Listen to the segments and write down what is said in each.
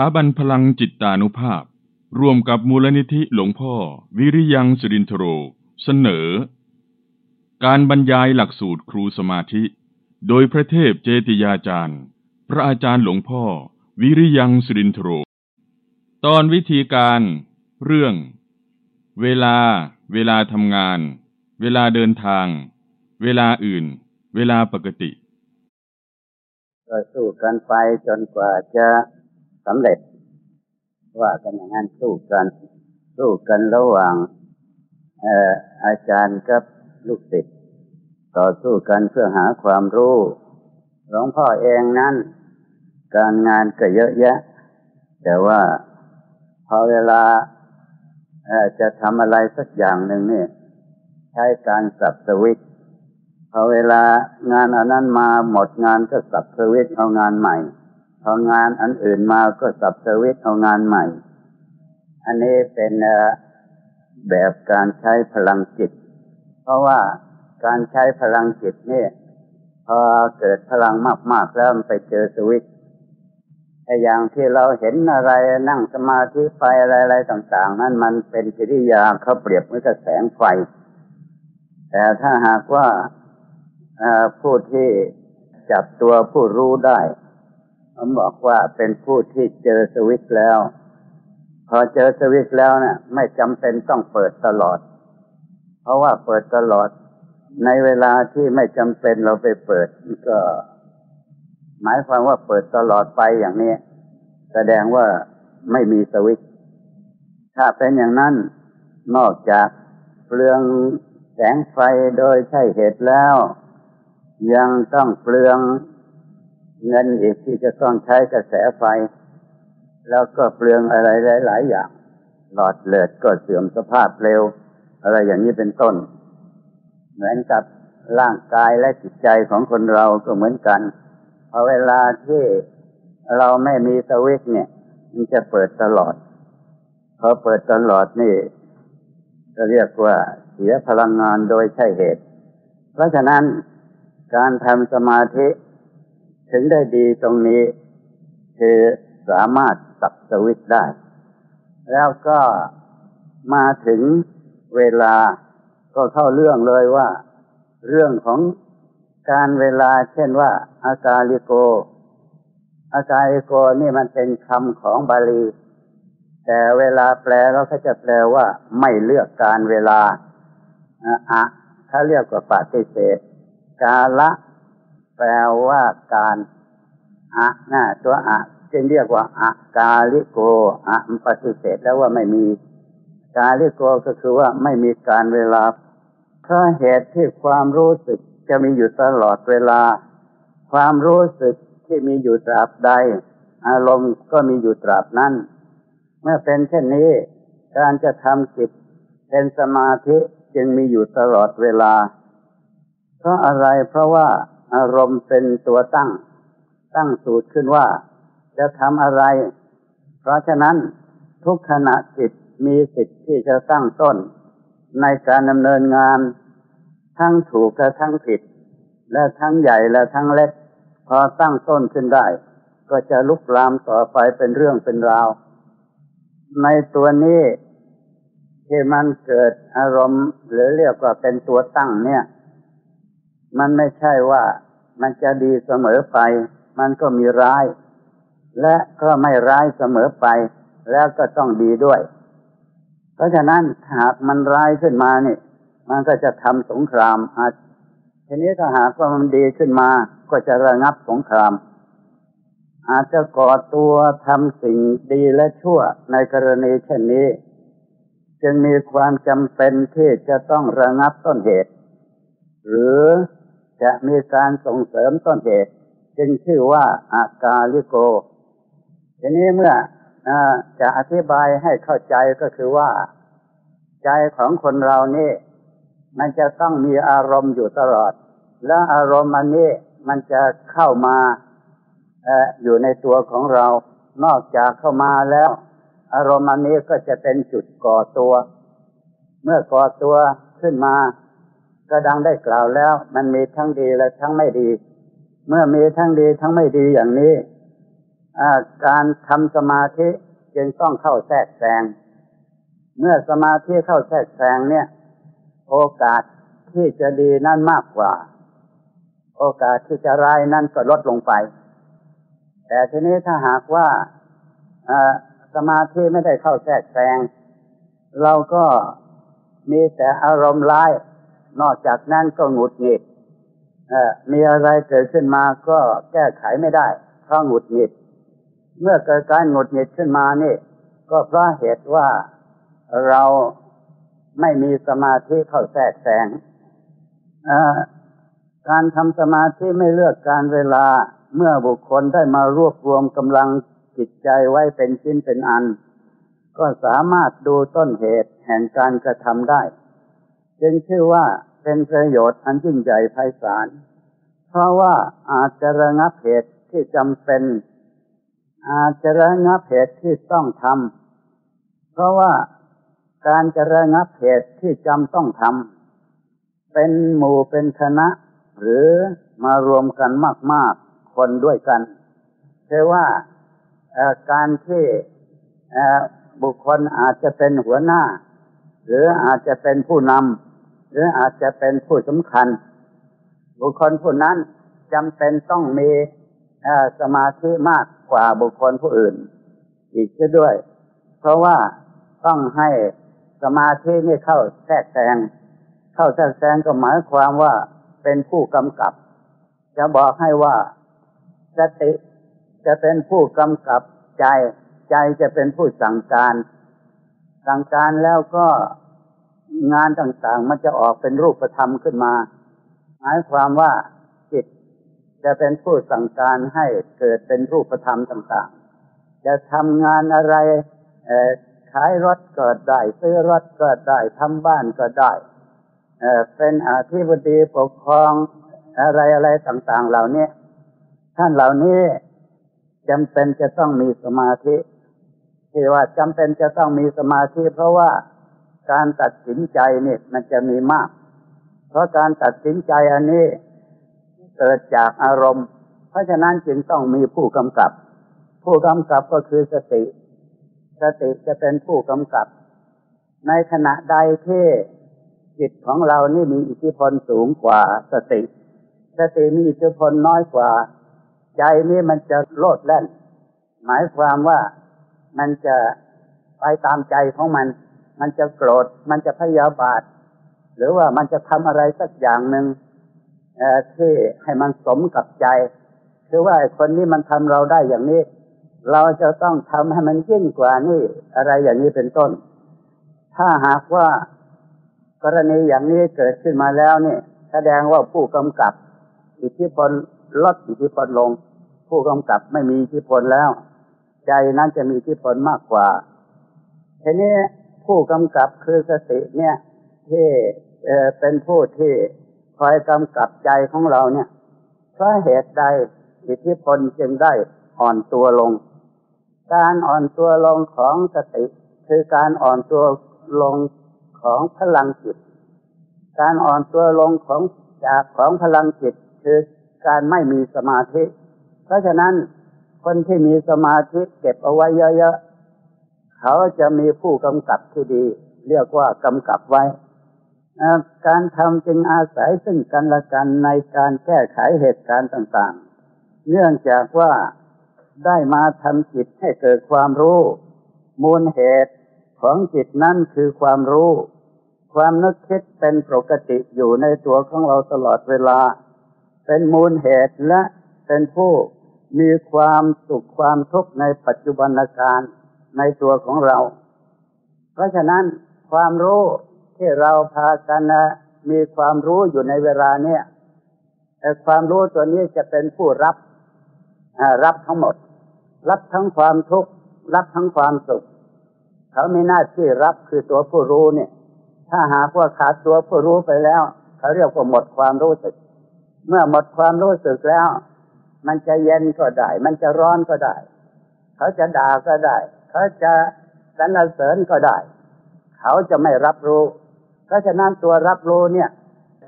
ถาบันพลังจิตตานุภาพ ร่วมกับมูลนิธิหลวงพ่อ วิริยังสุรินทโร เสนอ การบรรยายหลักสูตรครูสมาธิ โดยพระเทพเจติยาจารย์ พระอาจารย์หลวงพ่อ วิริยังสุรินทโร ตอนวิธีการ เรื่อง เวลา เวลาทำงาน เวลาเดินทาง เวลาอื่น เวลาปกติก็สู้กันไปจนกว่าจะ สำเร็จ ว่ากันอย่างนั้นสู้กัน สู้กันระหว่างเอ่ออาจารย์กับลูกศิษย์ต่อสู้กันเพื่อหาความรู้หลวงพ่อเองนั้น การงานก็เยอะแยะ แต่ว่าพอเวลาเอ่อจะทำอะไรสักอย่างหนึ่งเนี่ยใช้การสับสวิตพอเวลางานอันนั้นมาหมดงานก็สับสวิตเอางานใหม่ พอางานอันอื่นมาก็สับสวิตเอางานใหม่ อันนี้เป็นแบบการใช้พลังจิต เพราะว่าการใช้พลังจิตนี่พอเกิดพลังมาก ๆ แล้วมันไปเจอสวิตไอ้อย่างที่เราเห็นอะไรนั่งสมาธิไฟอะไรๆต่าง ๆ นั่นมันเป็นกิริยาเขาเปรียบเหมือนกับแสงไฟ แต่ถ้าหากว่าผู้ที่จับตัวผู้รู้ได้ ผมบอกว่าเป็นผู้ที่เจอสวิตแล้ว พอเจอสวิตแล้วเนะ่ะ ไม่จำเป็นต้องเปิดตลอด เพราะว่าเปิดตลอด ในเวลาที่ไม่จำเป็นเราไปเปิดก็ หมายความว่าเปิดตลอดไปอย่างนี้ แสดงว่าไม่มีสวิตถ้าเป็นอย่างนั้นนอกจากเปลืองแสงไฟโดยใช่เหตุแล้ว ยังต้องเปลือง เงินอีกที่จะต้องใช้กระแสไฟ แล้วก็เปลืองอะไรหลาย ๆ อย่าง หลอดเลือดก็เสื่อมสภาพเร็ว อะไรอย่างนี้เป็นต้น เหมือนกับร่างกายและจิตใจของคนเราก็เหมือนกันพอเวลาที่เราไม่มีสวิตเนี่ย มันจะเปิดตลอดพอเปิดตลอดนี่จะเรียกว่าเสียพลังงานโดยใช่เหตุ เพราะฉะนั้นการทำสมาธิ ถึงได้ดีตรงนี้ คือสามารถสับสวิตได้ แล้วก็มาถึงเวลาก็เข้าเรื่องเลยว่า เรื่องของการเวลาเช่นว่า อากาลิโก อากาลิโกนี่มันเป็นคำของบาลี แต่เวลาแปลเราก็จะแปลว่า ไม่เลือกการเวลาอะถ้าเรียกว่าปฏิเสธกาละ แปลว่าการอะนะตัวอะจึงเรียกว่าอากาลิโกอะมปฏิเสธแล้วว่าไม่มีกาลิโกก็คือว่าไม่มีการเวลาเพราะเหตุที่ความรู้สึกจะมีอยู่ตลอดเวลา ความรู้สึกที่มีอยู่ตราบใด อารมณ์ก็มีอยู่ตราบนั้น เมื่อเป็นเช่นนี้ การจะทำจิตเป็นสมาธิจึงมีอยู่ตลอดเวลา เพราะอะไรเพราะว่า อารมณ์เป็นตัวตั้ง ตั้งสูตรขึ้นว่า จะทำอะไร เพราะฉะนั้นทุกขณะจิตมีสิทธิ์ที่จะตั้งต้น ในการดำเนินงาน ทั้งถูกและทั้งผิด และทั้งใหญ่และทั้งเล็ก พอตั้งต้นขึ้นได้ ก็จะลุกลามต่อไปเป็นเรื่องเป็นราว ในตัวนี้ที่มันเกิดอารมณ์ หรือเรียกว่าเป็นตัวตั้งเนี่ย มันไม่ใช่ว่ามันจะดีเสมอไป มันก็มีร้าย และก็ไม่ร้ายเสมอไป แล้วก็ต้องดีด้วย เพราะฉะนั้นหากมันร้ายขึ้นมานี่ มันก็จะทำสงครามอาจทีนี้ถ้าหากว่ามันดีขึ้นมา ก็จะระงับสงคราม อาจจะก่อตัวทำสิ่งดีและชั่วในกรณีเช่นนี้ จึงมีความจำเป็นที่จะต้องระงับต้นเหตุ หรือ จะมีการส่งเสริมต้นเหตุ จึงชื่อว่าอากาลิโก ทีนี้เมื่ออจะอธิบายให้เข้าใจก็คือว่า ใจของคนเรานี่ มันจะต้องมีอารมณ์อยู่ตลอด และอารมณ์อันนี้มันจะเข้ามาออยู่ในตัวของเรา นอกจากเข้ามาแล้ว อารมณ์อันนี้ก็จะเป็นจุดก่อตัว เมื่อก่อตัวขึ้นมา ก็ดังได้กล่าวแล้ว มันมีทั้งดีและทั้งไม่ดี เมื่อมีทั้งดีทั้งไม่ดีอย่างนี้การทำสมาธิจึงต้องเข้าแทรกแซงเมื่อสมาธิเข้าแทรกแซงเนี่ย โอกาสที่จะดีนั่นมากกว่า โอกาสที่จะร้ายนั่นก็ลดลงไป แต่ทีนี้ถ้าหากว่าสมาธิไม่ได้เข้าแทรกแซงเราก็มีแต่อารมณ์ร้าย นอกจากนั้นก็หงุดหงิดมีอะไรเกิดขึ้นมาก็แก้ไขไม่ได้ เพราะหงุดหงิด เมื่อเกิดการหงุดหงิดขึ้นมานี่ ก็เพราะเหตุว่าเราไม่มีสมาธิเข้าแทรกแซงการทำสมาธิไม่เลือกการเวลาเมื่อบุคคลได้มารวบรวมกำลังจิตใจไว้เป็นชิ้นเป็นอัน ก็สามารถดูต้นเหตุแห่งการกระทำได้ จึงชื่อว่า เป็นประโยชน์อันยิ่งใหญ่ไพศาล เพราะว่าอาจจะระงับเหตุที่จำเป็น อาจจะระงับเหตุที่ต้องทำ เพราะว่าการจะระงับเหตุที่จำต้องทำ เป็นหมู่เป็นคณะ หรือมารวมกันมาก ๆ คนด้วยกันเชื่อว่าการที่บุคคลอาจจะเป็นหัวหน้า หรืออาจจะเป็นผู้นำ หรืออาจจะเป็นผู้สำคัญ บุคคลผู้นั้นจำเป็นต้องมีสมาธิมากกว่าบุคคลผู้อื่น อีกด้วย เพราะว่าต้องให้สมาธินี่เข้าแทรกแซงเข้าแทรกแซงก็หมายความว่าเป็นผู้กำกับ จะบอกให้ว่าสติจะเป็นผู้กำกับใจ ใจจะเป็นผู้สั่งการ สั่งการแล้วก็ งานต่างๆ มันจะออกเป็นรูปธรรมขึ้นมา หมายความว่าจิตจะเป็นผู้สั่งการให้เกิดเป็นรูปธรรมต่างๆ จะทำงานอะไรขายรถก็ได้ซื้อรถก็ได้ทำบ้านก็ได้เป็นอาธิบดีปกครองอะไรอะไรต่าง ๆ เหล่านี้ท่านเหล่านี้จำเป็นจะต้องมีสมาธิที่ว่าจำเป็นจะต้องมีสมาธิเพราะว่า การตัดสินใจนี่มันจะมีมาก เพราะการตัดสินใจอันนี้เกิดจากอารมณ์ เพราะฉะนั้นจึงต้องมีผู้กำกับ ผู้กำกับก็คือสติ สติจะเป็นผู้กำกับ ในขณะใดที่จิตของเรานี่มีอิทธิพลสูงกว่าสติ สติมีอิทธิพลน้อยกว่า ใจนี่มันจะโลดแล่น หมายความว่ามันจะไปตามใจของมัน มันจะโกรธ มันจะพยาบาท หรือว่ามันจะทำอะไรสักอย่างหนึ่งที่ให้มันสมกับใจ คือว่าคนนี้มันทำเราได้อย่างนี้ เราจะต้องทำให้มันยิ่งกว่านี่อะไรอย่างนี้เป็นต้น ถ้าหากว่ากรณีอย่างนี้เกิดขึ้นมาแล้วนี่แสดงว่าผู้กำกับ อิทธิพลลดอิทธิพลลง ผู้กำกับไม่มีอิทธิพลแล้ว ใจนั้นจะมีอิทธิพลมากกว่าทีนี้ ผู้กำกับคือสติเนี่ย ที่เป็นผู้ที่คอยกำกับใจของเราเนี่ยเพราะเหตุใดอิทธิพลจึงได้อ่อนตัวลง การอ่อนตัวลงของสติ คือการอ่อนตัวลงของพลังจิต การอ่อนตัวลงของจากของพลังจิต คือการไม่มีสมาธิ เพราะฉะนั้นคนที่มีสมาธิเก็บเอาไว้เยอะๆ เขาจะมีผู้กำกับที่ดี เรียกว่ากำกับไว้การทำจึงอาศัยซึ่งกันและกันในการแก้ไขเหตุการณ์ต่างๆ เนื่องจากว่าได้มาทำจิตให้เกิดความรู้ มูลเหตุของจิตนั้นคือความรู้ ความนึกคิดเป็นปกติอยู่ในตัวของเราตลอดเวลา เป็นมูลเหตุและเป็นผู้มีความสุขความทุกข์ในปัจจุบันการ ในตัวของเรา เพราะฉะนั้นความรู้ที่เราพากันนะมีความรู้อยู่ในเวลาเนี้ยแต่ความรู้ตัวนี้จะเป็นผู้รับรับทั้งหมด รับทั้งความทุกข์รับทั้งความสุข เขามีหน้าที่รับคือตัวผู้รู้เนี่ย ถ้าหากว่าขาดตัวผู้รู้ไปแล้ว เขาเรียกว่าหมดความรู้สึก เมื่อหมดความรู้สึกแล้ว มันจะเย็นก็ได้ มันจะร้อนก็ได้ เขาจะด่าก็ได้ เขาจะสรรเสริญก็ได้ เขาจะไม่รับรู้ เพราะฉะนั้นตัวรับรู้เนี่ย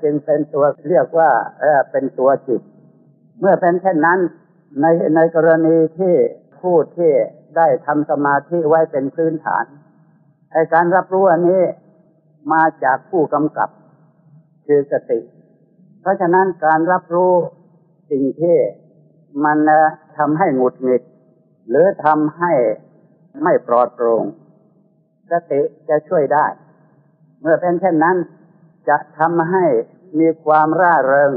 จึงเป็นตัวเรียกว่าเออเป็นตัวจิต เมื่อเป็นเช่นนั้นในในกรณีที่ผู้ที่ได้ทำสมาธิไว้เป็นพื้นฐานไอการรับรู้อันนี้มาจากผู้กำกับคือสติ เพราะฉะนั้นการรับรู้สิ่งที่มันทำให้หงุดหงิด หรือทำให้ ไม่ปลอดโปร่งสติจะช่วยได้ เมื่อเป็นเช่นนั้น จะทำให้มีความร่าเริง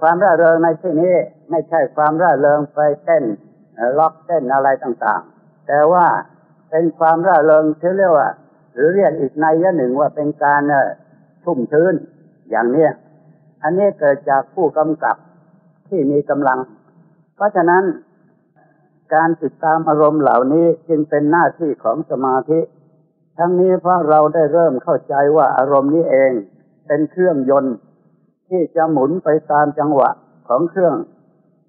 ความร่าเริงในที่นี้ไม่ใช่ความร่าเริงไปเต้นล็อกเต้นอะไรต่างๆ แต่ว่าเป็นความร่าเริงที่เรียกว่า หรือเรียกอีกในยะหนึ่งว่าเป็นการชุ่มชื้นอย่างเนี้ยอันนี้เกิดจากผู้กำกับที่มีกำลัง เพราะฉะนั้น การติดตามอารมณ์เหล่านี้จึงเป็นหน้าที่ของสมาธิ ทั้งนี้เพราะเราได้เริ่มเข้าใจว่าอารมณ์นี้เองเป็นเครื่องยนต์ ที่จะหมุนไปตามจังหวะของเครื่อง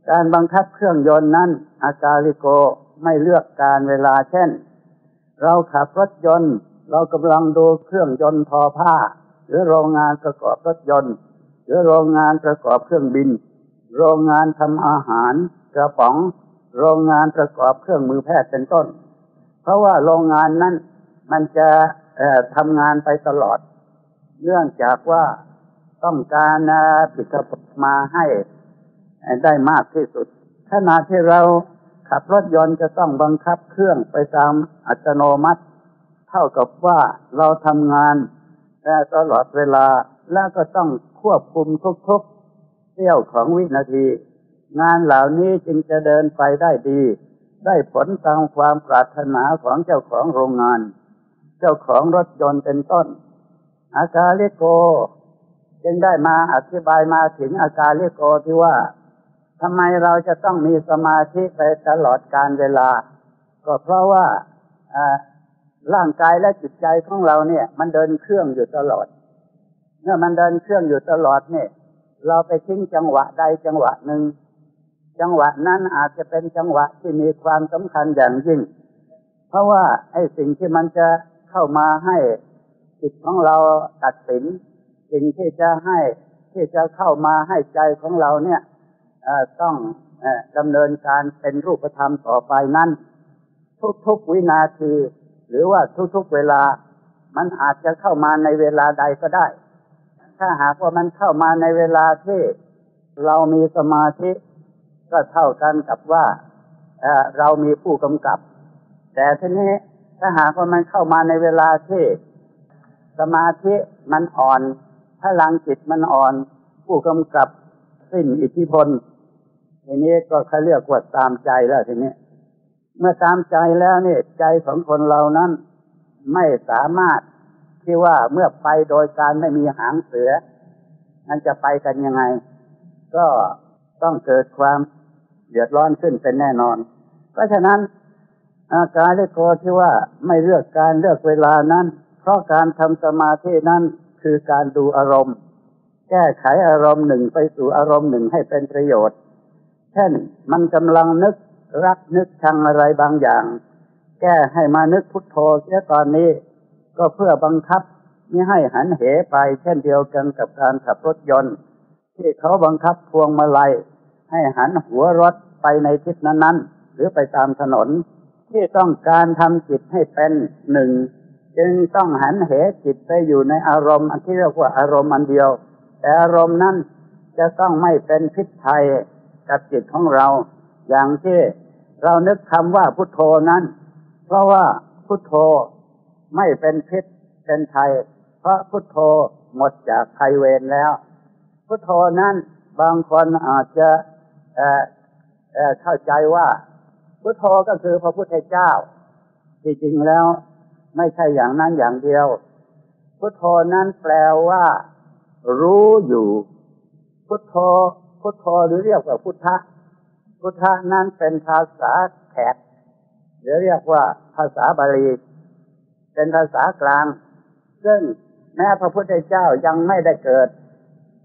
การบังคับเครื่องยนต์นั้น อากาลิโกไม่เลือกการเวลาเช่น เราขับรถยนต์ เรากำลังดูเครื่องยนต์ทอผ้า หรือโรงงานประกอบรถยนต์ หรือโรงงานประกอบเครื่องบิน โรงงานทำอาหารกระป๋อง โรงงานประกอบเครื่องมือแพทย์เป็นต้น เพราะว่าโรงงานนั้นมันจะทำงานไปตลอด เนื่องจากว่าต้องการผิดมาให้ได้มากที่สุดขณะที่เราขับรถยนต์จะต้องบังคับเครื่องไปตามอัตโนมัติ เท่ากับว่าเราทำงานตลอดเวลาแล้วก็ต้องควบคุมทุกๆเที่ยวของวินาที งานเหล่านี้จึงจะเดินไปได้ดี ได้ผลตามความปรารถนาของเจ้าของโรงงาน เจ้าของรถยนต์เป็นต้น อาการลิโก จึงได้มาอธิบายมาถึงอาการลิโกที่ว่าทำไมเราจะต้องมีสมาธิไปตลอดการเวลา ก็เพราะว่าร่างกายและจิตใจของเราเนี่ย มันเดินเครื่องอยู่ตลอด เมื่อมันเดินเครื่องอยู่ตลอดเนี่ย เราไปทิ้งจังหวะใดจังหวะหนึ่ง จังหวะนั้นอาจจะเป็นจังหวะที่มีความสำคัญอย่างยิ่ง เพราะว่าไอ้สิ่งที่มันจะเข้ามาให้จิตของเราตัดสิน สิ่งที่จะให้ที่จะเข้ามาให้ใจของเราเนี่ยต้องดำเนินการเป็นรูปธรรมต่อไปนั้น ทุกๆวินาที หรือว่าทุกๆเวลา มันอาจจะเข้ามาในเวลาใดก็ได้ ถ้าหากว่ามันเข้ามาในเวลาที่เรามีสมาธิ ก็เท่ากันกับว่าเรามีผู้กำกับ แต่ทีนี้ถ้าหากว่ามันเข้ามาในเวลาที่สมาธิมันอ่อนพลังจิตมันอ่อน ผู้กำกับสิ้นอิทธิพลทีนี้ก็เขาเรียกว่าตามใจแล้วทีนี้เมื่อตามใจแล้วนี่ใจของคนเรานั้น ไม่สามารถที่ว่าเมื่อไปโดยการไม่มีหางเสือมันจะไปกันยังไง ก็ต้องเกิดความ เดือดร้อนขึ้นเป็นแน่นอน เพราะฉะนั้น อาการเลโกที่ว่าไม่เลือกการเลือกเวลานั้น เพราะการทำสมาธินั้นคือการดูอารมณ์ แก้ไขอารมณ์หนึ่งไปสู่อารมณ์หนึ่งให้เป็นประโยชน์ เช่นมันกำลังนึกรักนึกชังอะไรบางอย่าง แก้ให้มานึกพุทโธเสียตอนนี้ ก็เพื่อบังคับไม่ให้หันเหไปเช่นเดียวกันกับการขับรถยนต์ ที่เขาบังคับพวงมาลัย ให้หันหัวรถไปในทิศนั้นๆ หรือไปตามถนน ที่ต้องการทำจิตให้เป็นหนึ่งจึงต้องหันเหจิตไปอยู่ในอารมณ์อันที่เรียกว่าอารมณ์อันเดียว แต่อารมณ์นั้นจะต้องไม่เป็นพิษภัยกับจิตของเรา อย่างที่เรานึกคำว่าพุทโธนั้น เพราะว่าพุทโธไม่เป็นพิษเป็นภัย เพราะพุทโธหมดจากภัยเวรแล้ว พุทโธนั้นบางคนอาจจะ เเข้าใจว่าพุทโธก็คือพระพุทธเจ้า ที่จริงแล้วไม่ใช่อย่างนั้นอย่างเดียว พุทโธนั้นแปลว่า รู้อยู่ พุทโธ พุทโธหรือเรียกว่าพุทธะ พุทธะนั้นเป็นภาษาแขกหรือเรียกว่าภาษาบาลีเป็นภาษากลาง ซึ่งแม้พระพุทธเจ้ายังไม่ได้เกิด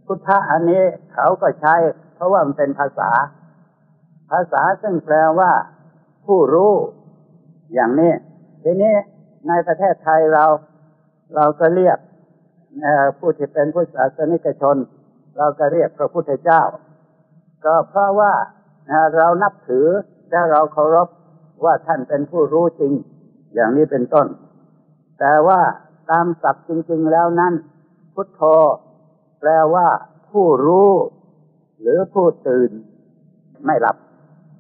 พุทธะอันนี้เขาก็ใช้ เพราะว่ามันเป็นภาษา ภาษาซึ่งแปลว่า ผู้รู้ อย่างนี้ ทีนี้ในประเทศไทยเรา เราก็เรียกผู้ที่เป็นผู้ศาสนิกชน เราก็เรียกพระพุทธเจ้า ก็เพราะว่าเรานับถือและเราเคารพว่าท่านเป็นผู้รู้จริง อย่างนี้เป็นต้น แต่ว่าตามศัพท์จริง ๆ แล้วนั้น พุทโธแปลว่า ผู้รู้ หรือผู้ตื่นไม่หลับ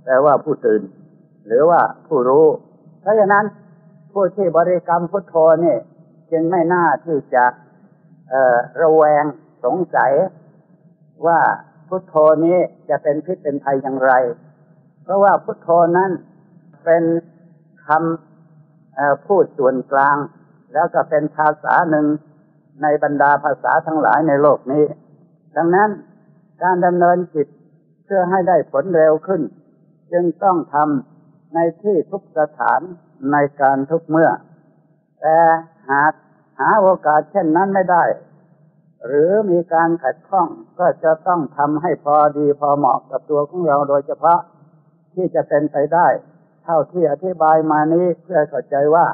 แปลว่าผู้ตื่น หรือว่าผู้รู้ เพราะฉะนั้นผู้ที่บริกรรมพุทโธนี่จึงไม่น่าที่จะระแวงสงสัยว่าพุทโธนี้จะเป็นพิษเป็นภัยอย่างไร เพราะว่าพุทโธนั้นเป็นคำพูดส่วนกลาง แล้วก็เป็นภาษาหนึ่งในบรรดาภาษาทั้งหลายในโลกนี้ ดังนั้น การดำเนินจิตเพื่อให้ได้ผลเร็วขึ้น จึงต้องทำในที่ทุกสถานในการทุกเมื่อ แต่หากหาโอกาสเช่นนั้นไม่ได้ หรือมีการขัดข้องก็จะต้องทำให้พอดีพอเหมาะกับตัวของเราโดยเฉพาะที่จะเป็นไปได้ เท่าที่อธิบายมานี้เพื่อเข้าใจว่า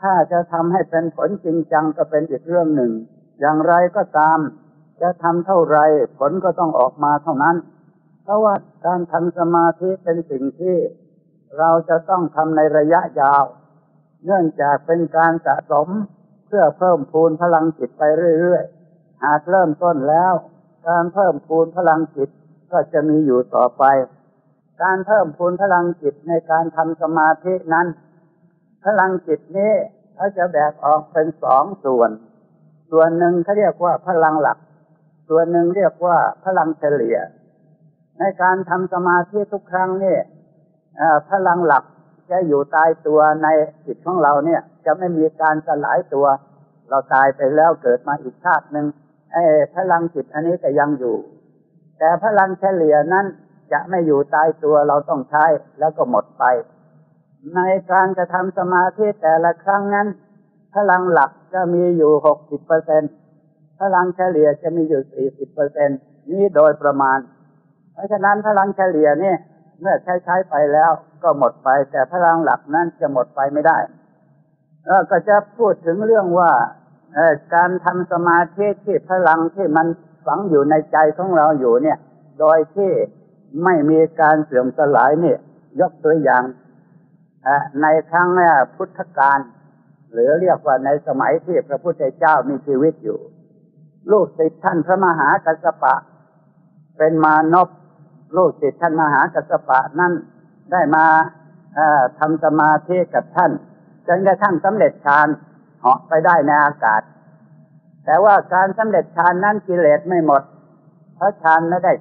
ถ้าจะทำให้เป็นผลจริงจังก็เป็นอีกเรื่องหนึ่ง อย่างไรก็ตาม จะทำเท่าไรผลก็ต้องออกมาเท่านั้น เพราะว่าการทำสมาธิเป็นสิ่งที่เราจะต้องทำในระยะยาว เนื่องจากเป็นการสะสมเพื่อเพิ่มพูนพลังจิตไปเรื่อยๆ หากเริ่มต้นแล้ว การเพิ่มพูนพลังจิตก็จะมีอยู่ต่อไป การเพิ่มพูนพลังจิตในการทำสมาธินั้น พลังจิตนี้เขาจะแบ่งออกเป็นสองส่วน ส่วนหนึ่งเขาเรียกว่าพลังหลัก ส่วนหนึ่งเรียกว่าพลังเฉลี่ย ในการทำสมาธิทุกครั้งนี่พลังหลักจะอยู่ตายตัวในจิตของเราเนี่ย จะไม่มีการสลายตัว เราตายไปแล้วเกิดมาอีกชาติหนึ่งไอ้พลังจิตอันนี้ก็ยังอยู่ แต่พลังเฉลี่ยนั้นจะไม่อยู่ตายตัวเราต้องใช้แล้วก็หมดไป ในการจะทำสมาธิแต่ละครั้งนั้น พลังหลักจะมีอยู่หกสิบเปอร์เซ็นต์ พลังเฉลี่ยจะมีอยู่สี่สิบเปอร์เซ็นนี้โดยประมาณ เพราะฉะนั้นพลังเฉลี่ยนี่เมื่อใช้ใช้ไปแล้วก็หมดไป แต่พลังหลักนั้นจะหมดไปไม่ได้แล้วก็จะพูดถึงเรื่องว่าการทำสมาธิที่พลังที่มันฝังอยู่ในใจของเราอยู่เนี่ย โดยที่ไม่มีการเสื่อมสลายเนี่ย ยกตัวอย่างในครั้งพุทธกาลหรือเรียกว่าในสมัยที่พระพุทธเจ้ามีชีวิตอยู่ ลูกศิษย์ท่านพระมหากัสสปะ เป็นมานพลูกศิษย์ท่านมหากัสสปะนั่นได้มาทำสมาธิกับท่านจนกระทั่งสำเร็จฌานเหาะไปได้ในอากาศ แต่ว่าการสำเร็จฌานนั้นกิเลสไม่หมด เพราะฌานไม่ได้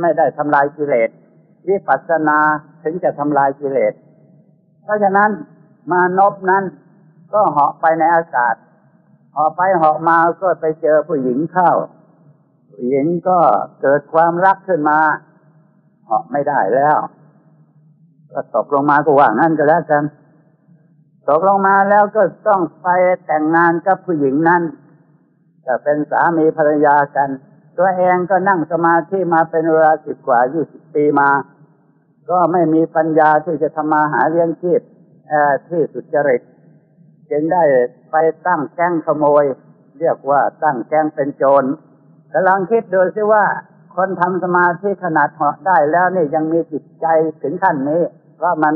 ไม่ได้ทำลายกิเลสวิปัสสนาถึงจะทำลายกิเลส เพราะฉะนั้นมานพนั้นก็เหาะไปในอากาศ หาะไปหาะมาก็ไปเจอผู้หญิงเข้า ผู้หญิงก็เกิดความรักขึ้นมาหาะไม่ได้แล้ว ก็ตกลงมาก็ว่างั้นก็แล้วกัน ตกลงมาแล้วก็ต้องไปแต่งงานกับผู้หญิงนั้นจะเป็นสามีภรรยากัน ตัวเองก็นั่งสมาธิมาเป็นเวลาสิบกว่ายี่สิบปีมา ก็ไม่มีปัญญาที่จะทำมาหาเลี้ยงชีพที่สุจริต จึงได้ไปตั้งแก๊งขโมย เรียกว่าตั้งแก๊งเป็นโจรกำลังคิดดูซิว่า คนทำสมาธิขนาดเหาะได้แล้วนี่ยังมีจิตใจถึงขั้นนี้ว่ามัน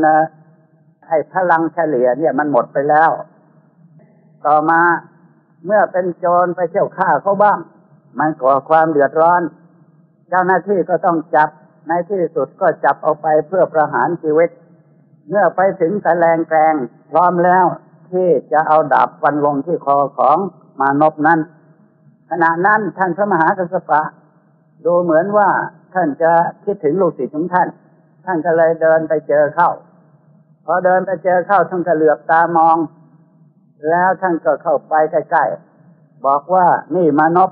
ไอ้พลังเฉลี่ยเนี่ยมันหมดไปแล้ว ต่อมาเมื่อเป็นโจรไปเที่ยวฆ่าเขาบ้าง มันก่อความเดือดร้อน เจ้าหน้าที่ก็ต้องจับในที่สุดก็จับเอาไปเพื่อประหารชีวิต เมื่อไปถึงตะแลงแกลงพร้อมแล้ว ที่จะเอาดาบฟันลงที่คอของมานพนั้น ขณะนั้นท่านพระมหากัสสปะ ดูเหมือนว่าท่านจะคิดถึงลูกศิษย์ของท่าน ท่านก็เลยเดินไปเจอเข้า พอเดินไปเจอเข้าท่านก็เหลือบตามอง แล้วท่านก็เข้าไปใกล้ๆบอกว่านี่มานพ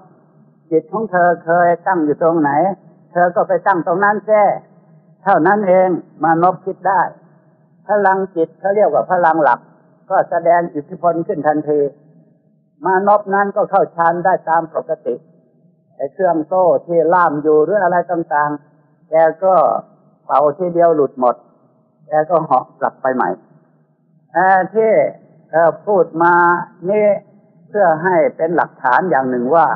จิตของเธอเคยตั้งอยู่ตรงไหน เธอก็ไปตั้งตรงนั้นแท้เท่านั้นเองมานพคิดได้ พลังจิตเขาเรียกว่าพลังหลัก ก็แสดงอิทธิพลขึ้นทันที มานพนั้นก็เข้าฌานได้ตามปกติไอ้เครื่องโซ่ที่ล่ามอยู่หรืออะไรต่างๆ แกก็เป่าทีเดียวหลุดหมด แกก็เหาะกลับไปใหม่ที่พูดมานี่เพื่อให้เป็นหลักฐานอย่างหนึ่งว่า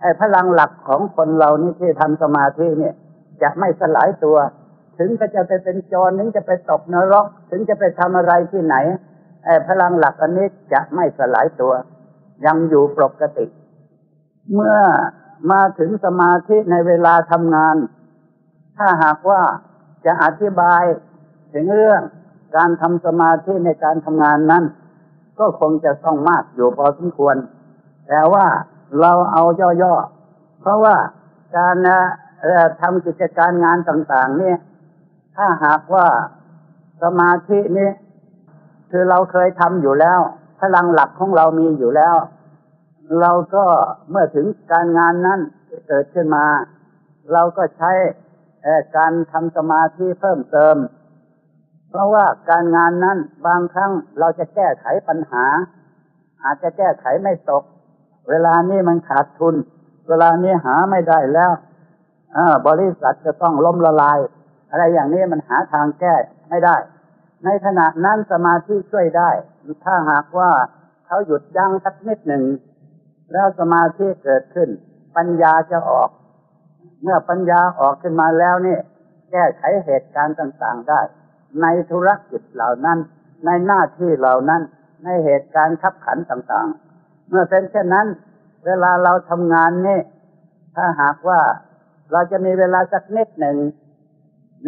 ไอ้พลังหลักของคนเรานี่ที่ทำสมาธิเนี่ย จะไม่สลายตัว ถึงจะไปเป็นจรถึงจะไปตกนรก ถึงจะไปทำอะไรที่ไหน พลังหลักอันนี้จะไม่สลายตัว ยังอยู่ปกติ เมื่อมาถึงสมาธิในเวลาทำงาน ถ้าหากว่าจะอธิบายถึงเรื่องการทำสมาธิในการทำงานนั้น ก็คงจะต้องมากอยู่พอสมควร แต่ว่าเราเอาย่อๆ เพราะว่าการทำกิจการงานต่างๆนี่ถ้าหากว่าสมาธินี้ คือเราเคยทำอยู่แล้วพลังหลักของเรามีอยู่แล้ว เราก็เมื่อถึงการงานนั้นเกิดขึ้นมา เราก็ใช้การทำสมาธิเพิ่มเติม เพราะว่าการงานนั้นบางครั้งเราจะแก้ไขปัญหา อาจจะแก้ไขไม่ตก เวลานี้มันขาดทุน เวลานี้หาไม่ได้แล้วบริษัทจะต้องล้มละลาย อะไรอย่างนี้มันหาทางแก้ไม่ได้ ในขณะนั้นสมาธิช่วยได้ ถ้าหากว่าเขาหยุดยั้งสักนิดหนึ่ง แล้วสมาธิเกิดขึ้น ปัญญาจะออก เมื่อปัญญาออกขึ้นมาแล้วนี่ แก้ไขเหตุการณ์ต่างๆได้ ในธุรกิจเหล่านั้น ในหน้าที่เหล่านั้น ในเหตุการณ์ขับขันต่างๆ เมื่อเป็นเช่นนั้น เวลาเราทำงานนี่ ถ้าหากว่าเราจะมีเวลาสักนิดหนึ่ง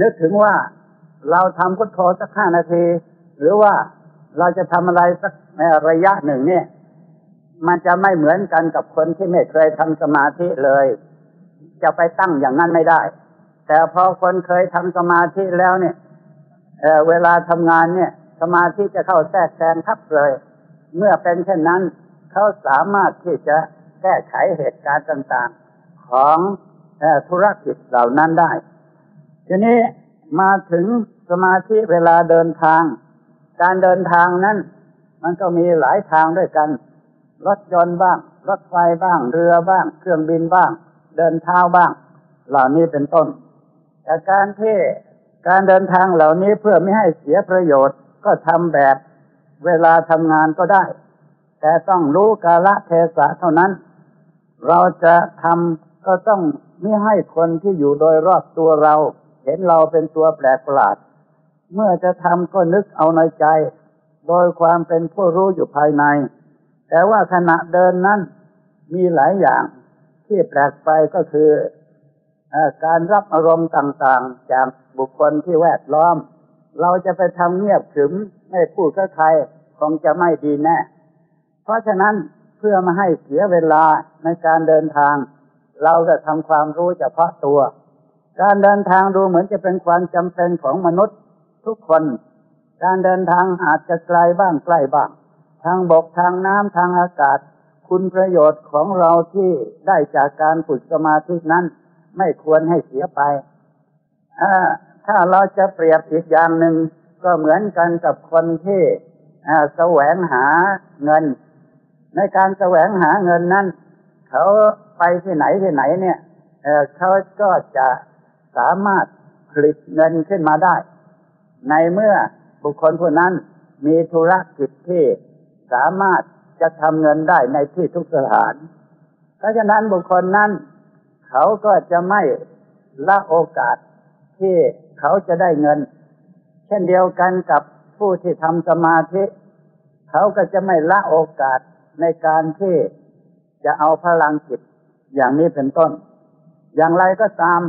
นึกถึงว่า เราทำพุทโธสักห้านาที หรือว่าเราจะทำอะไรสักในระยะหนึ่งเนี่ย มันจะไม่เหมือนกันกับคนที่ไม่เคยทำสมาธิเลย จะไปตั้งอย่างนั้นไม่ได้ แต่พอคนเคยทำสมาธิแล้วเนี่ยเเวลาทำงานเนี่ย สมาธิจะเข้าแทรกแซงทับเลย เมื่อเป็นเช่นนั้น เขาสามารถที่จะแก้ไขเหตุการณ์ต่าง ๆ ของธุรกิจเหล่านั้นได้ ทีนี้ มาถึงสมาธิเวลาเดินทาง การเดินทางนั้น มันก็มีหลายทางด้วยกัน รถยนต์บ้าง รถไฟบ้าง เรือบ้าง เครื่องบินบ้าง เดินเท้าบ้าง เหล่านี้เป็นต้น แต่การที่การเดินทางเหล่านี้เพื่อไม่ให้เสียประโยชน์ก็ทำแบบเวลาทำงานก็ได้ แต่ต้องรู้กาละเทศะเท่านั้น เราจะทำก็ต้องไม่ให้คนที่อยู่โดยรอบตัวเรา เห็นเราเป็นตัวแปลกประหลาด เมื่อจะทำก็นึกเอาในใจ โดยความเป็นผู้รู้อยู่ภายใน แต่ว่าขณะเดินนั้นมีหลายอย่างที่แปลกไปก็คือการรับอารมณ์ต่างๆ จากบุคคลที่แวดล้อม เราจะไปทำเงียบขึมไม่พูดกับใครคงจะไม่ดีแน่ เพราะฉะนั้นเพื่อมาให้เสียเวลาในการเดินทาง เราจะทำความรู้เฉพาะตัว การเดินทางดูเหมือนจะเป็นความจำเป็นของมนุษย์ ทุกคน การเดินทางอาจจะไกลบ้างใกล้บ้าง ทางบกทางน้ำทางอากาศ คุณประโยชน์ของเราที่ได้จากการฝึกสมาธินั้น ไม่ควรให้เสียไป ถ้าเราจะเปรียบอีกอย่างหนึ่งก็เหมือนกันกับคนที่แสวงหาเงิน ในการแสวงหาเงินนั้น เขาไปที่ไหนที่ไหนเนี่ยเขาก็จะ สามารถผลิตเงินขึ้นมาได้ ในเมื่อบุคคลผู้นั้นมีธุรกิจที่สามารถจะทำเงินได้ในที่ทุกสถาน เพราะฉะนั้นบุคคลนั้น เขาก็จะไม่ละโอกาสที่เขาจะได้เงิน เช่นเดียวกันกับผู้ที่ทำสมาธิ เขาก็จะไม่ละโอกาสในการที่จะเอาพลังจิตอย่างนี้เป็นต้น อย่างไรก็ตาม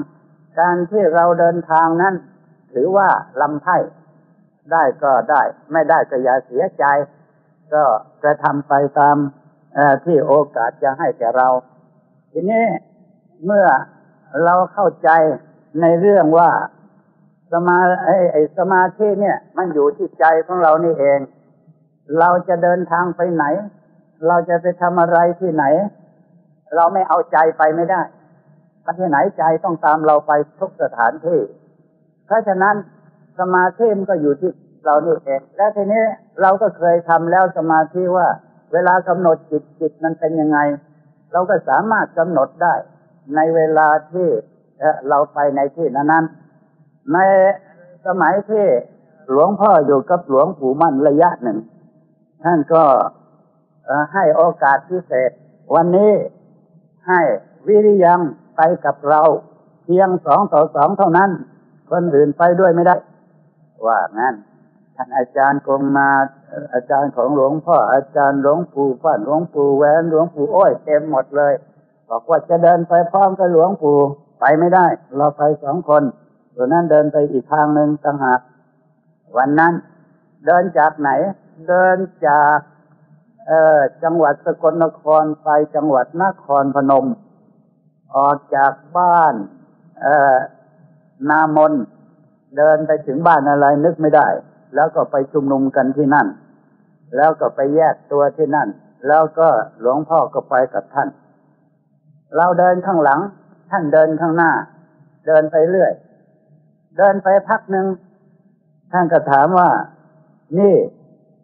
การที่เราเดินทางนั้น ถือว่าลำไพ่ได้ก็ได้ ไม่ได้ก็อย่าเสียใจ ก็กระทำไปตามที่โอกาสจะให้แก่เรา ทีนี้เมื่อเราเข้าใจในเรื่องว่าสมาไอไอสมาธิเนี่ย มันอยู่ที่ใจของเรานี่เอง เราจะเดินทางไปไหน เราจะไปทำอะไรที่ไหน เราไม่เอาใจไปไม่ได้ ไปที่ไหนใจต้องตามเราไปทุกสถานที่ เพราะฉะนั้นสมาธิมันก็อยู่ที่เรานี่เอง และทีนี้เราก็เคยทำแล้วสมาธิว่า เวลากำหนดจิตจิตมันเป็นยังไง เราก็สามารถกำหนดได้ ในเวลาที่เราไปในที่นั้นในสมัยที่หลวงพ่ออยู่กับหลวงปู่มั่นระยะหนึ่ง ท่านก็ให้โอกาสพิเศษ วันนี้ให้วิริยัง ไปกับเราเพียงสองต่อสองเท่านั้น คนอื่นไปด้วยไม่ได้ ว่างั้นท่านอาจารย์กงมาอาจารย์ของหลวงพ่ออาจารย์หลวงปู่ฟันหลวงปู่แหวนหลวงปู่อ้อยเต็มหมดเลย บอกว่าจะเดินไปพร้อมกับหลวงปู่ไปไม่ได้ เราไปสองคนตัวนั้นเดินไปอีกทางหนึ่งต่างหากวันนั้น เดินจากไหน เดินจาก เอ่อจังหวัดสกลนครไปจังหวัดนครพนม ออกจากบ้านนามนเดินไปถึงบ้านอะไรนึกไม่ได้ แล้วก็ไปชุมนุมกันที่นั่น แล้วก็ไปแยกตัวที่นั่น แล้วก็หลวงพ่อก็ไปกับท่าน เราเดินข้างหลัง ท่านเดินข้างหน้า เดินไปเรื่อย เดินไปพักหนึ่งท่านก็ถามว่า นี่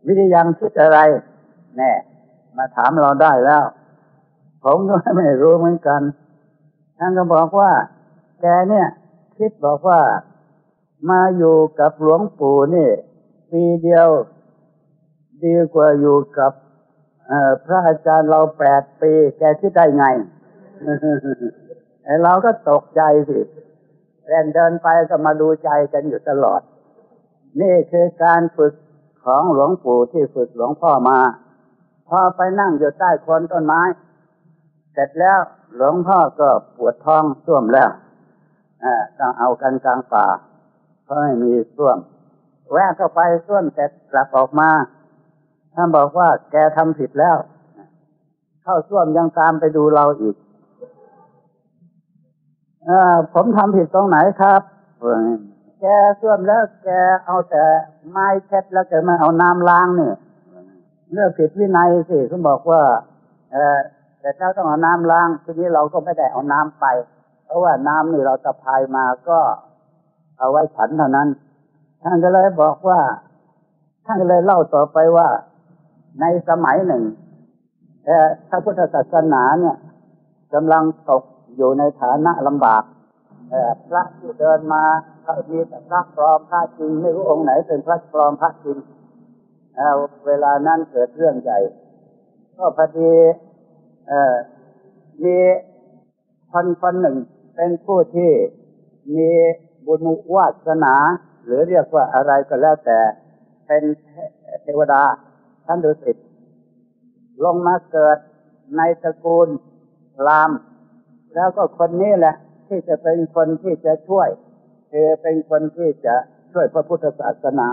วิทยังคิดอะไร แน่ มาถามเราได้แล้ว ผมก็ไม่รู้เหมือนกัน ท่านก็บอกว่า แกเนี่ย คิดบอกว่ามาอยู่กับหลวงปู่นี่ ปีเดียวดีกว่าอยู่กับพระอาจารย์เราแปดปี แกคิดได้ไงเราก็ตกใจสิเดินเดินไปก็มาดูใจกันอยู่ตลอด นี่คือการฝึกของหลวงปู่ที่ฝึกหลวงพ่อมา พอไปนั่งอยู่ใต้คนต้นไม้ เสร็จแล้ว หลวงพ่อก็ปวดท้องส่วมแล้วต้องเอากันกลางป่าเพราะไม่มีส่วม แวะเข้าไปส่วมเสร็จกลับออกมาท่านบอกว่าแกทำผิดแล้ว เข้าส่วมยังตามไปดูเราอีกอผมทำผิดตรงไหนครับแกส่วมแล้ว แกเอาแต่ไม้เช็ดแล้วแกม่เอาน้ำล้างเนี่ยเรื่องผิดวินัยสิเขาบอกว่า แต่ถ้าต้องเอาน้ำล้าง ทีนี้เราก็ไม่ได้เอาน้ำไป เพราะว่าน้ำนี่เราตะพายมาก็เอาไว้ฉันเท่านั้น ท่านก็เลยบอกว่า ท่านก็เลยเล่าต่อไปว่า ในสมัยหนึ่งพระพุทธศาสนาเนี่ยกำลังตกอยู่ในฐานะลำบากพระที่เดินมาเขามีแต่พระปลอมพระจริงไม่รู้องค์ไหนเป็นพระปลอมพระจริงเวลานั้นเกิดเรื่องใหญ่ ก็พอดี มีคนคนหนึ่งเป็นผู้ที่มีบุญวาสนา หรือเรียกว่าอะไรก็แล้วแต่ เป็นเทวดาท่านดุสิตลงมาเกิดในตระกูลราม แล้วก็คนนี้แหละ ที่จะเป็นคนที่จะช่วยคือเป็นคนที่จะช่วยพระพุทธศาสนา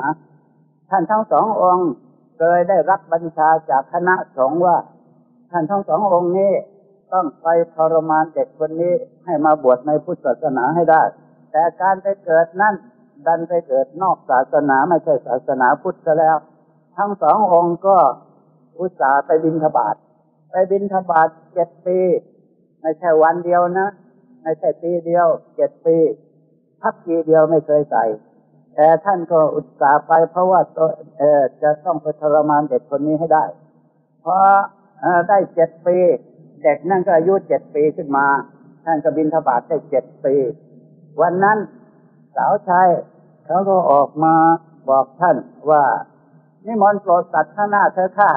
ท่านทั้งสององค์เคยได้รับบัญชาจากคณะสงฆ์ว่า ท่านทั้งสององค์นี้ ต้องไปทรมานเด็กคนนี้ให้มาบวชในพุทธศาสนาให้ได้ แต่การไปเกิดนั้นดันไปเกิดนอกศาสนาไม่ใช่ศาสนาพุทธแล้ว ทั้งสององค์ก็อุตส่าห์ไปบินทบาทไปบินทบาทเจ็ดปี ไม่ใช่วันเดียวนะ ไม่ใช่ปีเดียวเจ็ดปีพักปีเดียวไม่เคยใส่ แต่ท่านก็อุตส่าห์ไปเพราะว่าตัวเออจะต้องไปทรมานเด็กคนนี้ให้ได้ เพอ ได้เจ็ดปี เด็กนั่นก็อายุเจ็ดปีขึ้นมา ท่านก็บินทบาทได้เจ็ดปี วันนั้นสาวชายเขาก็ออกมาบอกท่านว่านิมนต์โปรดสัตว์ข้างหน้าเธอค่ะ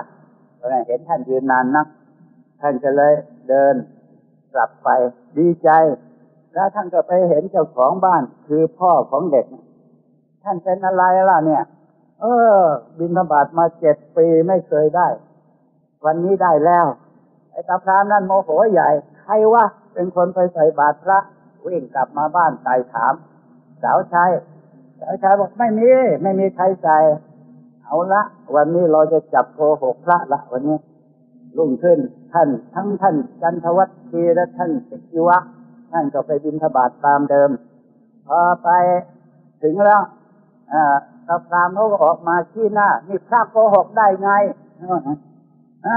เห็นท่านยืนนานนัก ท่านก็เลยเดินกลับไปดีใจ แล้วท่านก็ไปเห็นเจ้าของบ้านคือพ่อของเด็ก ท่านเป็นอะไรล่ะเนี่ย เออ บินธบาตมาเจ็ดปีไม่เคยได้ วันนี้ได้แล้ว ไอ้ตาพรามนั่นโมโหใหญ่ ใครวะเป็นคนไปใส่บาตรพระวิ่งกลับมาบ้านไต่ถาม สาวชายสาวชายบอกไม่มี ไม่มีใครใส่เอาละ วันนี้เราจะจับโกหกพระละวันนี้รุ่งขึ้นท่านทั้งท่านจันทวัฒนีและท่านสิกิวะท่านก็ไปบินทบาทตามเดิม พอไปถึงแล้วตาพรามเขาก็ออกมาที่หน้า นี่พระโกหกได้ไง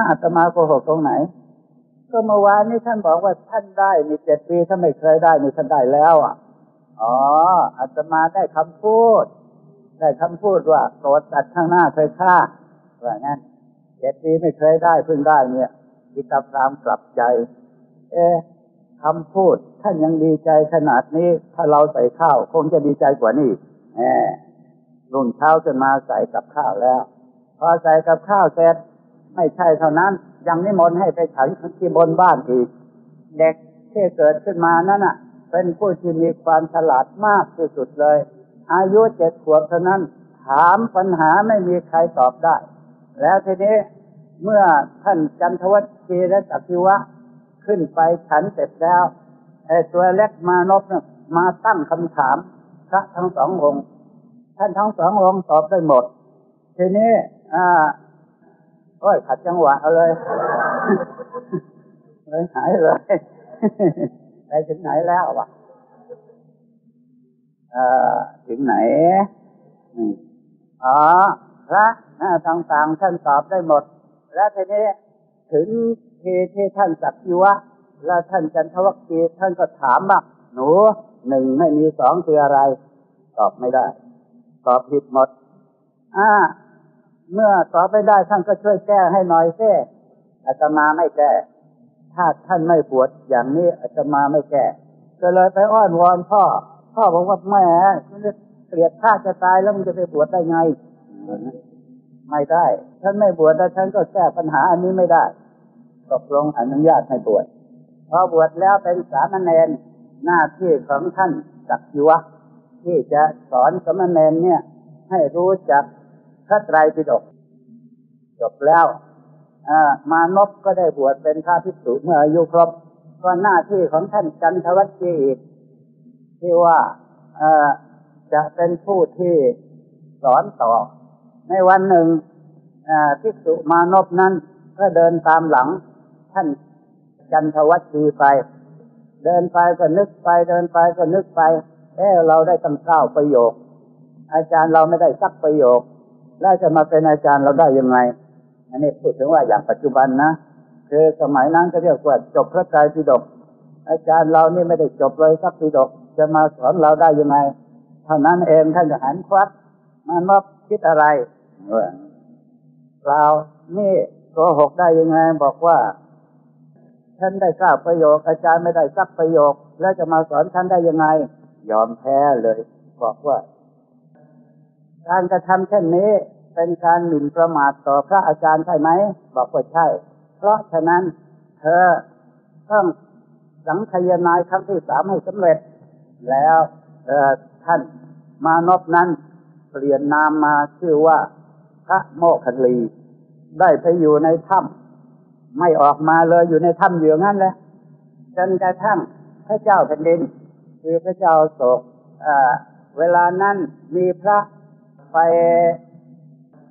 อาตมาโกหกตรงไหน ก็เมื่อวานนี้ท่านบอกว่าท่านได้มีเจ็ดปีถ้าไม่เคยได้นี่ท่านได้แล้วอะอ๋ออาตมาได้คำพูด ได้คำพูดว่าโกรธตัดข้างหน้าเคยฆ่าว่างั้นเจ็ดปีไม่เคยได้เพิ่งได้เนี่ยกิตาพรามกลับใจ เอ๊คำพูดท่านยังดีใจขนาดนี้ ถ้าเราใส่ข้าว คงจะดีใจกว่านี้แหมรุ่งเช้าจะมาใส่กับข้าวแล้ว พอใส่กับข้าวเสร็จ ไม่ใช่เท่านั้น ยังนิมนต์ให้ไปฉันที่บนบ้านอีก เด็กที่เกิดขึ้นมานั่นน่ะ เป็นผู้ที่มีความฉลาดมากที่สุดเลย อายุเจ็ดขวบเท่านั้น ถามปัญหาไม่มีใครตอบได้ แล้วทีนี้เมื่อท่านจันทวัฒนีและสักิวะขึ้นไปฉันเสร็จแล้วไอ้ตัวเล็กมานพเนี่ยมาตั้งคำถามพระทั้งสององค์ ท่านทั้งสององค์ตอบได้หมด ทีนี้อ่า โอ้ยขัดจังหวะเอาเลยเลยหายเลยไปถึงไหนแล้ววะเอ่อถึงไหนอ๋อพระต่างๆท่านตอบได้หมด และทีนี้ถึงทีที่ท่านสักยิวะและท่านจันทวัคคีท่านก็ถามว่าหนูหนึ่งไม่มีสองคืออะไร ตอบไม่ได้ ตอบผิดหมด อ่า เมื่อตอบไม่ได้ท่านก็ช่วยแก้ให้หน่อยเส้อาตมาไม่แก้ ถ้าท่านไม่ปวดอย่างนี้อาตมาไม่แก้ก็เลยไปอ้อนวอนพ่อ พ่อบอกว่าแม่เกลียดข้าจะตายแล้วมึงจะไปบวชได้ไง ไม่ได้ท่านไม่บวชแล้วท่านก็แก้ปัญหาอันนี้ไม่ได้ตกลงอนุญาตให้บวชพอบวชแล้วเป็นสามเณรหน้าที่ของท่านจักยวะที่จะสอนสมณเณรเนี่ย ให้รู้จัก พระไตรปิฎกจบแล้วมานพก็ได้บวชเป็นพระภิกษุเมื่ออายุครบก็หน้าที่ของท่านจันทวัชชีอีกที่ว่าจะเป็นผู้ที่สอนต่อ ในวันหนึ่งภิกษุมานพนั้นก็เดินตามหลัง ท่านจันทวัชชีไป เดินไปก็นึกไป เดินไปก็นึกไปเออเราได้ตั้งเก้าประโยค อาจารย์เราไม่ได้สักประโยค แล้วจะมาเป็นอาจารย์เราได้ยังไง อันนี้พูดถึงว่าอย่างปัจจุบันนะคือสมัยนั้นก็เรียกว่าจบพระไตรปิฎกอาจารย์เรานี่ไม่ได้จบเลยสักปิฎกจะมาสอนเราได้ยังไง เท่านั้นเองท่านจะหันควักมันว่าคิดอะไรเรานี่โกหกได้ยังไง บอกว่าฉันได้ทราบประโยค อาจารย์ไม่ได้สักประโยค แล้วจะมาสอนฉันได้ยังไง ยอมแพ้เลย บอกว่า การกระทำเช่นนี้เป็นการหมิ่นประมาทต่อพระอาจารย์ใช่ไหม บอกว่าใช่ เพราะฉะนั้นเธอต้องสังคยนายครั้งที่สามให้สำเร็จ แล้วท่านมานพนั้น เปลี่ยนนามมาชื่อว่าพระโมคคัลลี ได้ไปอยู่ในถ้ำไม่ออกมาเลยอยู่ในถ้ำอยู่งั้นเลยจนกระทั่งพระเจ้าแผ่นดิน คือพระเจ้าโศกเวลานั้นมีพระ ไป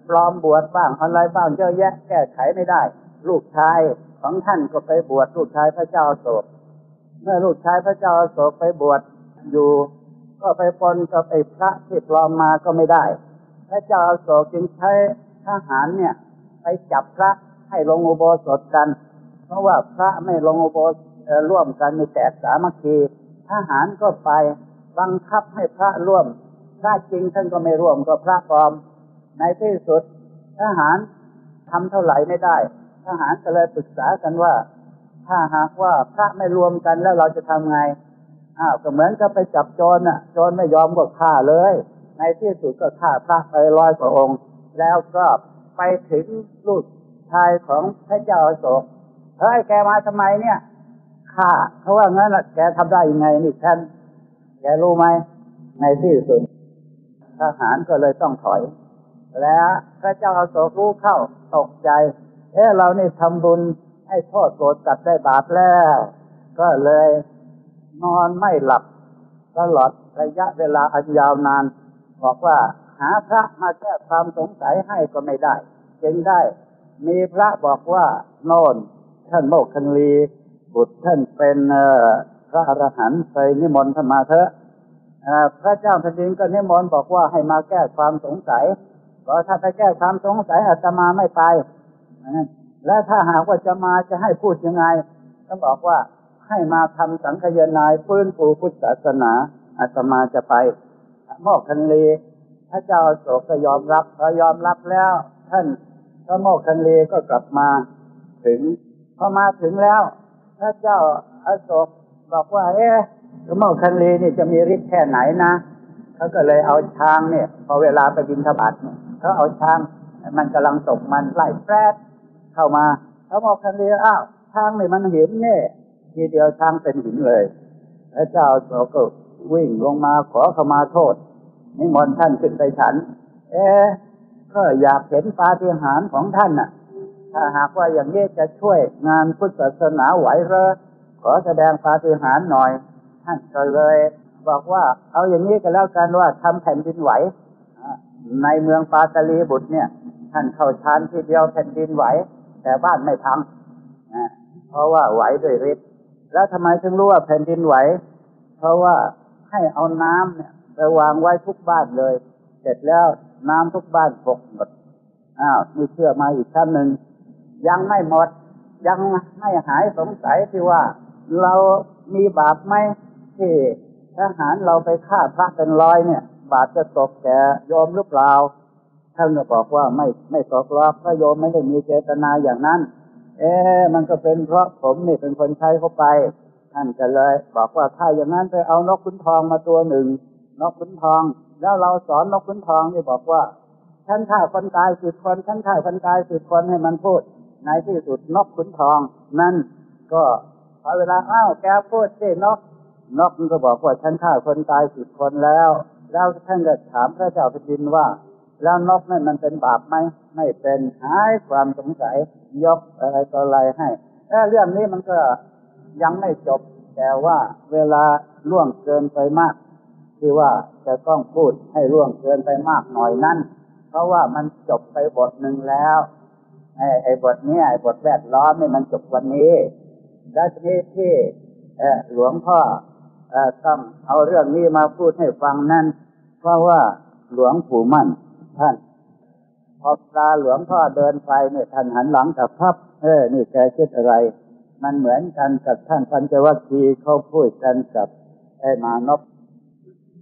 ปลอมบวชบ้างอะไรบ้างเยอะแยะแก้ไขไม่ได้ ลูกชายของท่านก็ไปบวชลูกชายพระเจ้าโศก เมื่อลูกชายพระเจ้าโศกไปบวชอยู่ก็ไปปนกับไอ้พระที่ปลอมมาก็ไม่ได้ พระเจ้าโศกจึงใช้ทหารเนี่ย ไปจับพระให้ลงอุโบสถกัน เพราะว่าพระไม่ลงอุโบสถร่วมกันในแตกสามัคคีทหารก็ไปบังคับให้พระร่วม พระจริงท่านก็ไม่ร่วมก็พระปลอม ในที่สุดทหารทำเท่าไหร่ไม่ได้ ทหารก็เลยปรึกษากันว่า ถ้าหากว่าพระไม่รวมกันแล้วเราจะทำไงอ้าวก็เหมือนกับไปจับโจรน่ะโจรไม่ยอมก็ฆ่าเลย ในที่สุดก็ฆ่าพระไปร้อยกว่าองค์ แล้วก็ไปถึงลูกชายของพระเจ้าอโศกเฮ้ยแกมาทำไมเนี่ยฆ่าเขาว่างั้นแกทำได้ยังไงนี่ท่านแกรู้ไหมในที่สุด ทหารก็เลยต้องถอย แล้วพระเจ้าอาโศกรู้เข้าตกใจ เอ๊ะเรานี่ทำบุญให้โทษโกรธตัดได้บาปแล้ว ก็เลยนอนไม่หลับตลอดระยะเวลาอันยาวนาน บอกว่าหาพระมาแก้ความสงสัยให้ก็ไม่ได้ จึงได้มีพระบอกว่าโน่นท่านโมกคันลีบุตรท่านเป็นพระอรหันต์ไปนิมนต์ท่านมาเถอะ พระเจ้าแผ่นดินก็นิมนต์บอกว่าให้มาแก้ความสงสัยก็ถ้าไปแก้ความสงสัยอาตมาไม่ไปและถ้าหากว่าจะมาจะให้พูดยังไงต้องบอกว่าให้มาทำสังฆยนายฟื้นฟูพุทธศาสนาอาตมาจะไปมอกคันลีพระเจ้าโศกก็ยอมรับพอยอมรับแล้ว ท่านพระโมกคันลีก็กลับมาถึงพอมาถึงแล้ว พระเจ้าอโศกบอกว่า เอ๊ะ พระโมกคันลีนี่จะมีฤทธิ์แค่ไหนนะเขาก็เลยเอาช้างเนี่ย พอเวลาไปบินทบาทเนี่ยเขาเอาช้างมันกำลังตกมันไล่แปดเข้ามาเขาบอกคันเดียอ้าวช้างเนี่ยมันหินเนี่ยทีเดียวช้างเป็นหินเลยเพระเจ้าก็วิ่งลงมาขอขมาโทษนิมนต์ท่านขึ้นไปฉัน เอ๊ก็อยากเห็นปาฏิหาริย์ของท่านน่ะ ถ้าหากว่าอย่างนี้จะช่วยงานพุทธศาสนาไหวเหรอขอแสดงปาฏิหาริย์หน่อย ท่านก็เลย บอกว่า เอาอย่างนี้ก็แล้วกันว่าทำแผ่นดินไหวในเมืองปาตาลีบุตรเนี่ย ท่านเข้าชานทีเดียวแผ่นดินไหว แต่บ้านไม่พังเพราะว่าไหวด้วยฤทธิ์แล้วทำไมถึงรู้ว่าแผ่นดินไหว เพราะว่าให้เอาน้ำเนี่ยไปวางไว้ทุกบ้านเลย เสร็จแล้วน้ำทุกบ้านตกหมดอ้าวมีเชื่อมาอีกชั้นหนึ่งยังไม่หมด ยังไม่หายสงสัยที่ว่า เรามีบาปไหม ที่ทหารเราไปฆ่าพระเป็นร้อยเนี่ย บาปจะตกแก่โยมหรือเปล่าท่านก็บอกว่าไม่ไม่ตกหรอกพระโยมไม่ได้มีเจตนาอย่างนั้น เอ๊มันก็เป็นเพราะผมนี่เป็นคนใช้เข้าไปท่านก็เลย บอกว่าถ้าอย่างนั้นไปเอานกขุนทองมาตัวหนึ่งนกขุนทอง แล้วเราสอนนกขุนทองนี่บอกว่าฉันฆ่าคนตายสิบคนฉันฆ่าคนตายสิบคนให้มันพูดในที่สุดนกขุนทอง นั่นก็พอเวลาอ้าวแกพูดสินก นกมันก็บอกว่าฉันฆ่าคนตายสิบคนแล้ว แล้วท่านก็ถามพระเจ้าแผ่นดินว่า แล้วนกนั่นมันเป็นบาปไหมไม่เป็นหายความสงสัยยกอะไรต่ออะไรให้แต่เรื่องนี้มันก็ยังไม่จบ แต่ว่าเวลาล่วงเกินไปมาก ที่ว่าจะต้องพูดให้ล่วงเกินไปมากหน่อยนั้น เพราะว่ามันจบไปบทหนึ่งแล้วไอ้ไอ้บทนี้ไอ้บทแวดล้อมนี่มันจบวันนี้ แล้วทีนี้ที่หลวงพ่อ ต้องเอาเรื่องนี้มาพูดให้ฟังนั่นเพราะว่าหลวงปู่มั่น ท่านพอตาหลวงพ่อเดินไปเนี่ยท่านหันหลังกับพับ เออ นี่แกคิดอะไร มันเหมือนกันกับท่านปัญจวัคคีเขาพูดกันกับไอ้มานพ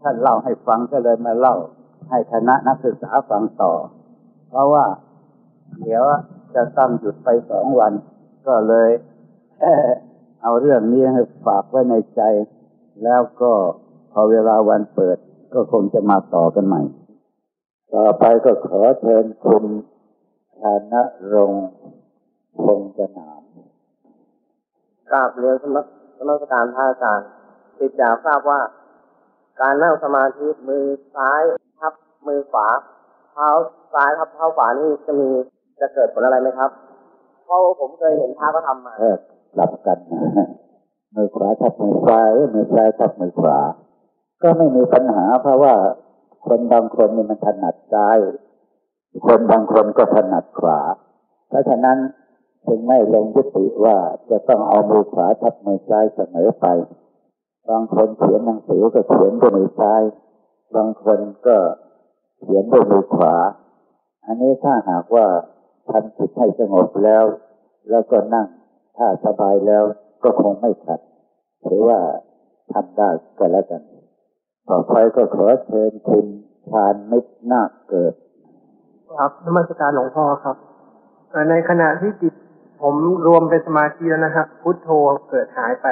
ท่านเล่าให้ฟังก็เลยมาเล่า ให้คณะนักศึกษาฟังต่อ เพราะว่า เดี๋ยวจะต้องหยุดไปสองวัน ก็เลย เอาเรื่องนี้ให้ฝากไว้ในใจ แล้วก็พอเวลาวันเปิดก็คงจะมาต่อกันใหม่ ต่อไปก็ขอเชิญคุณชนะรงพงสนามกราบเรียนสมัครสมัครการพระอาจารย์ติดจากทราบว่า การนั่งสมาธิมือซ้ายทับมือขวาเท้าซ้ายทับเท้าขวานี่จะมีจะเกิดผลอะไรไหมครับ เพราะผมเคยเห็นพระก็ทำมาเออกลับกัน มือขวาทับมือซ้ายมือซ้ายทับมือขวา ก็ไม่มีปัญหาเพราะว่าคนบางคนนี่มันถนัดซ้าย คนบางคนก็ถนัดขวา เพราะฉะนั้นจึงไม่ลงยุติว่าจะต้องเอามือขวาทับมือซ้ายเสมอไป บางคนเขียนหนังสือก็เขียนด้วยมือซ้าย บางคนก็เขียนด้วยมือขวา อันนี้ถ้าหากว่าทำจิตให้สงบแล้ว แล้วก็นั่งถ้าสบายแล้ว ก็คงไม่ขัดถือว่าทำได้ก็แล้วกัน ต่อไปก็ขอเชิญคุณทานมิตรนาคเกิด ครับนมัสการหลวงพ่อครับในขณะที่จิตผมรวมเป็นสมาธิแล้วนะครับ พุทโธเกิดหายไป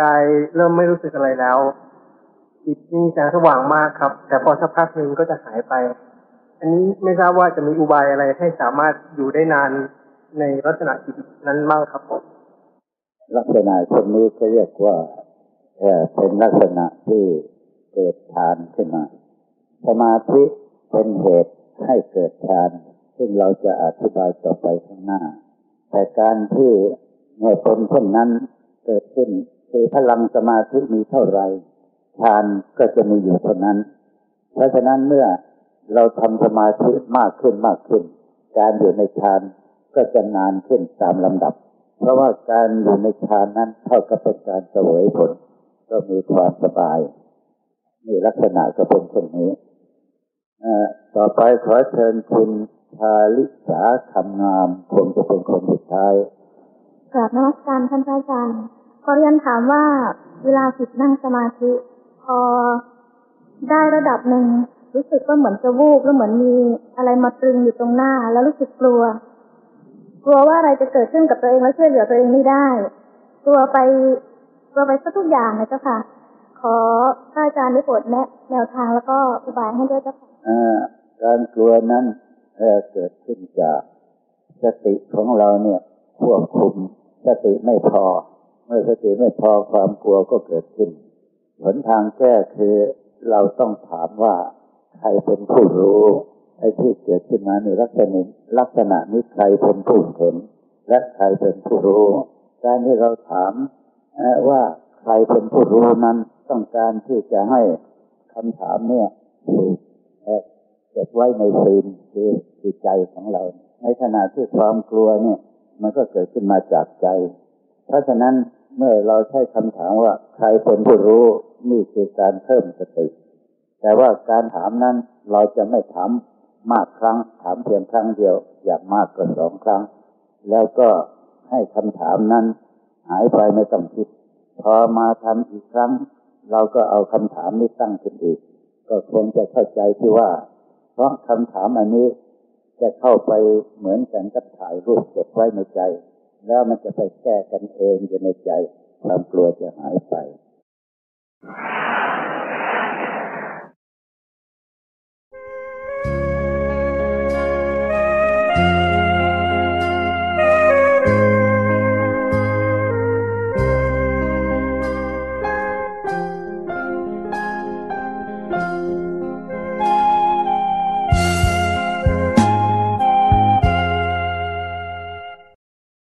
กายเริ่มไม่รู้สึกอะไรแล้ว จิตมีแสงสว่างมากครับ แต่พอสักพักหนึ่งก็จะหายไป อันนี้ไม่ทราบว่าจะมีอุบายอะไรให้สามารถอยู่ได้นานในลักษณะจิตนั้นบ้างครับผม ลักษณะคนนี้จะเรียกว่าเป็นลักษณะที่เกิดฌานขึ้นมา สมาธิเป็นเหตุให้เกิดฌาน ซึ่งเราจะอธิบายต่อไปข้างหน้า แต่การที่เมื่อเป็นเช่นนั้นเกิดขึ้นคือพลังสมาธิมีเท่าไรฌานก็จะมีอยู่เท่านั้น เพราะฉะนั้นเมื่อเราทำสมาธิมากขึ้นมากขึ้น การอยู่ในฌานก็จะนานขึ้นตามลำดับ เพราะว่าการอยู่ในฌานนั้นเท่ากับเป็นการเสวยผล ก็มีความสบายนี่ลักษณะก็เป็นเช่นนี้ต่อไปขอเชิญคุณชาลิสาคำงามคงจะเป็นคนสุดท้ายกราบนมัสการท่านอาจารย์ขอเรียนถามว่าเวลาจิตนั่งสมาธิพอได้ระดับหนึ่งรู้สึกว่าเหมือนจะวูบแล้วเหมือนมีอะไรมาตรึงอยู่ตรงหน้า แล้วรู้สึกกลัว ลัวว่าอะไรจะเกิดขึ้นกับตัวเองแล้วช่วยเหลือตัวเองไม่ได้ กลัวไปกลัวไปสักทุกอย่างนะเจ้าค่ะ ขอพระอาจารย์ได้โปรดแนะแนวทางแล้วก็อุบายให้ด้วยเจ้าค่ะการกลัวนั้นเกิดขึ้นจากสติของเราเนี่ยควบคุมสติไม่พอ เมื่อสติไม่พอความกลัวก็เกิดขึ้นหนทางแก้คือเราต้องถามว่าใครเป็นผู้รู้ ไอ้ที่เกิดขึ้นมาในลักษณะลักษณะนี้ใครเป็นผู้เห็น และใครเป็นผู้รู้การที่เราถามว่าใครเป็นผู้รู้นั้นต้องการที่จะให้คำถามเนี่ยถูกเก็บไว้ในฟิล์มคือจิตใจของเรา ในขณะที่ความกลัวเนี่ย มันก็เกิดขึ้นมาจากใจ เพราะฉะนั้นเมื่อเราใช้คำถามว่าใครเป็นผู้รู้นี่คือการเพิ่มสติแต่ว่าการถามนั้นเราจะไม่ถาม มากครั้ง ถามเพียงครั้งเดียว อย่างมากก็สองครั้ง แล้วก็ให้คำถามนั้น หายไปไม่ต้องคิด พอมาทำอีกครั้ง เราก็เอาคำถามนี้ตั้งขึ้นอีก ก็คงจะเข้าใจที่ว่า เพราะคำถามอันนี้จะเข้าไปเหมือนกันกับถ่ายรูปเก็บไว้ในใจ แล้วมันจะไปแก้กันเองอยู่ในใจ ความกลัวจะหายไป